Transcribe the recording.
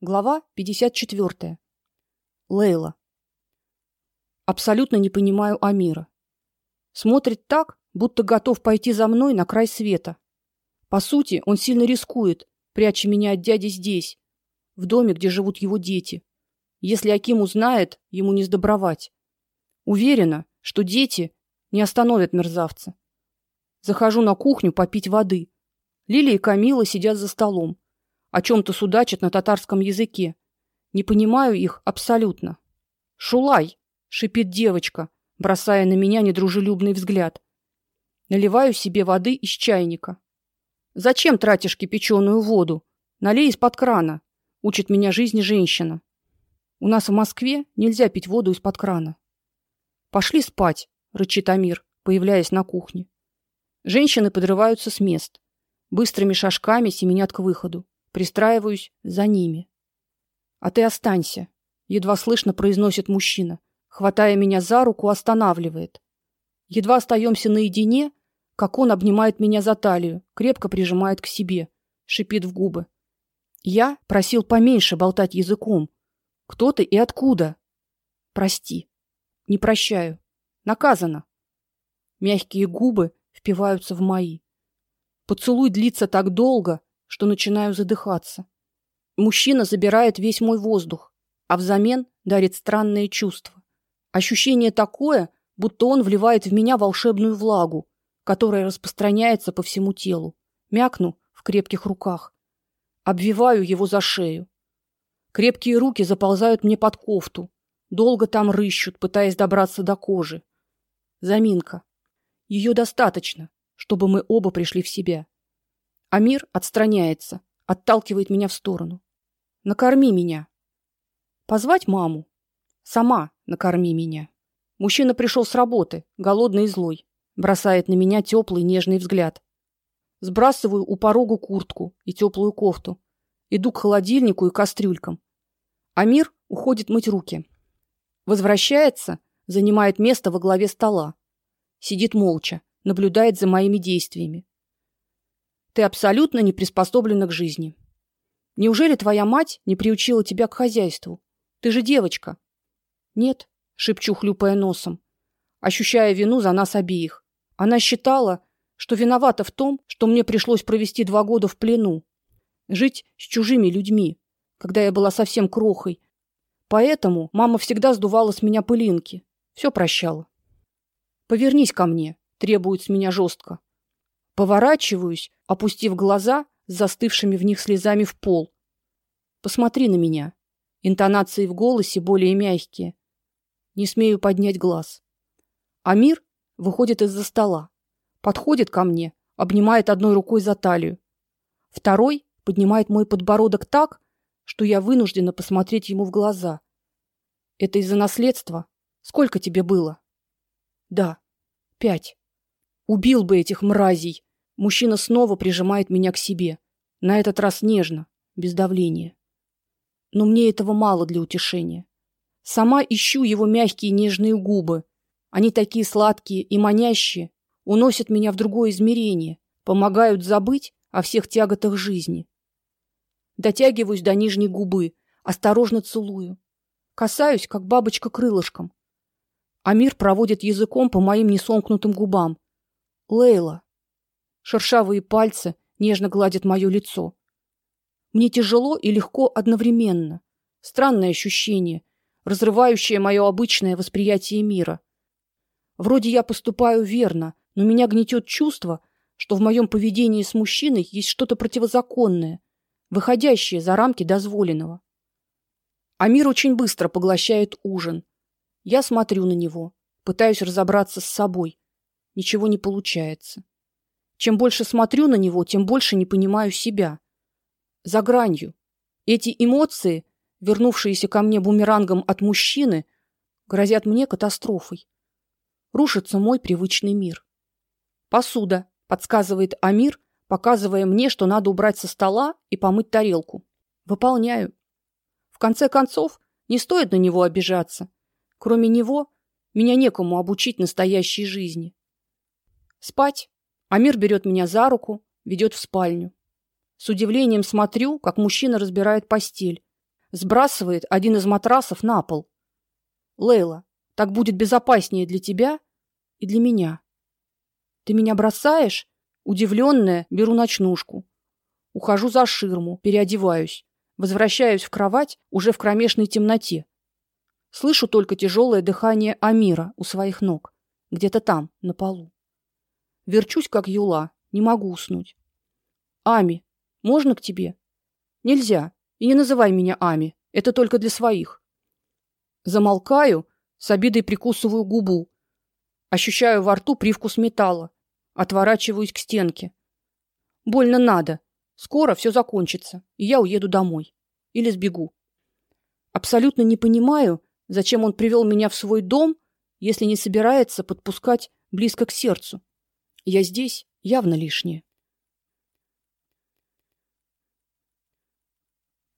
Глава 54. Лейла. Абсолютно не понимаю Амира. Смотрит так, будто готов пойти за мной на край света. По сути, он сильно рискует, пряча меня от дяди здесь, в доме, где живут его дети. Если Аким узнает, ему не сдобровать. Уверена, что дети не остановят мерзавца. Захожу на кухню попить воды. Лилия и Камила сидят за столом о чем то судачат на татарском языке. Не понимаю их абсолютно. Шулай, шипит девочка, бросая на меня недружелюбный взгляд. Наливаю себе воды из чайника. Зачем тратишь кипяченую воду? Налей из-под крана, учит меня жизни женщина. У нас в Москве нельзя пить воду из-под крана. Пошли спать, рычит Амир, появляясь на кухне. Женщины подрываются с мест, быстрыми шажками семенят к выходу. Пристраиваюсь за ними. А ты останься, едва слышно произносит мужчина, хватая меня за руку, останавливает. Едва остаемся наедине, как он обнимает меня за талию, крепко прижимает к себе, шипит в губы. Я просил поменьше болтать языком. Кто ты и откуда? Прости. Не прощаю. Наказано. Мягкие губы впиваются в мои. Поцелуй длится так долго, что начинаю задыхаться. Мужчина забирает весь мой воздух, а взамен дарит странные чувства. Ощущение такое, будто он вливает в меня волшебную влагу, которая распространяется по всему телу. Мякну в крепких руках, обвиваю его за шею. Крепкие руки заползают мне под кофту, долго там рыщут, пытаясь добраться до кожи. Заминка. Ее достаточно, чтобы мы оба пришли в себя. Амир отстраняется, отталкивает меня в сторону. Накорми меня. Позвать маму. Сама накорми меня. Мужчина пришел с работы, голодный и злой, бросает на меня теплый нежный взгляд. Сбрасываю у порога куртку и теплую кофту. Иду к холодильнику и кастрюлькам. Амир уходит мыть руки. Возвращается, занимает место во главе стола. Сидит молча, наблюдает за моими действиями. Ты абсолютно не приспособлена к жизни. Неужели твоя мать не приучила тебя к хозяйству? Ты же девочка. Нет, шепчу, хлюпая носом, ощущая вину за нас обеих. Она считала, что виновата в том, что мне пришлось провести два года в плену, жить с чужими людьми, когда я была совсем крохой. Поэтому мама всегда сдувала с меня пылинки, все прощала. Повернись ко мне, требует с меня жестко. Поворачиваюсь, опустив глаза с застывшими в них слезами в пол. Посмотри на меня. Интонации в голосе более мягкие. Не смею поднять глаз. Амир выходит из-за стола, подходит ко мне, обнимает одной рукой за талию, второй поднимает мой подбородок так, что я вынуждена посмотреть ему в глаза. Это из-за наследства? Сколько тебе было? Да. Пять. Убил бы этих мразей. Мужчина снова прижимает меня к себе, на этот раз нежно, без давления. Но мне этого мало для утешения. Сама ищу его мягкие нежные губы. Они такие сладкие и манящие, уносят меня в другое измерение, помогают забыть о всех тяготах жизни. Дотягиваюсь до нижней губы, осторожно целую. Касаюсь, как бабочка крылышком. Амир проводит языком по моим несомкнутым губам. Лейла, Шершавые пальцы нежно гладят мое лицо. Мне тяжело и легко одновременно. Странное ощущение, разрывающее мое обычное восприятие мира. Вроде я поступаю верно, но меня гнетет чувство, что в моем поведении с мужчиной есть что-то противозаконное, выходящее за рамки дозволенного. А мир очень быстро поглощает ужин. Я смотрю на него, пытаюсь разобраться с собой. Ничего не получается. Чем больше смотрю на него, тем больше не понимаю себя. За гранью. Эти эмоции, вернувшиеся ко мне бумерангом от мужчины, грозят мне катастрофой. Рушится мой привычный мир. Посуда, подсказывает Амир, показывая мне, что надо убрать со стола и помыть тарелку. Выполняю. В конце концов, не стоит на него обижаться. Кроме него, меня некому обучить настоящей жизни. Спать Амир берет меня за руку, ведет в спальню. С удивлением смотрю, как мужчина разбирает постель, сбрасывает один из матрасов на пол. Лейла, так будет безопаснее для тебя и для меня. Ты меня бросаешь? Удивленная, беру ночнушку. Ухожу за ширму, переодеваюсь, возвращаюсь в кровать уже в кромешной темноте. Слышу только тяжелое дыхание Амира у своих ног, где-то там, на полу. Верчусь как юла, не могу уснуть. Ами, можно к тебе? Нельзя. И не называй меня Ами. Это только для своих. Замолкаю, с обидой прикусываю губу. Ощущаю во рту привкус металла. Отворачиваюсь к стенке. Больно надо. Скоро все закончится, и я уеду домой или сбегу. Абсолютно не понимаю, зачем он привел меня в свой дом, если не собирается подпускать близко к сердцу. Я здесь явно лишняя.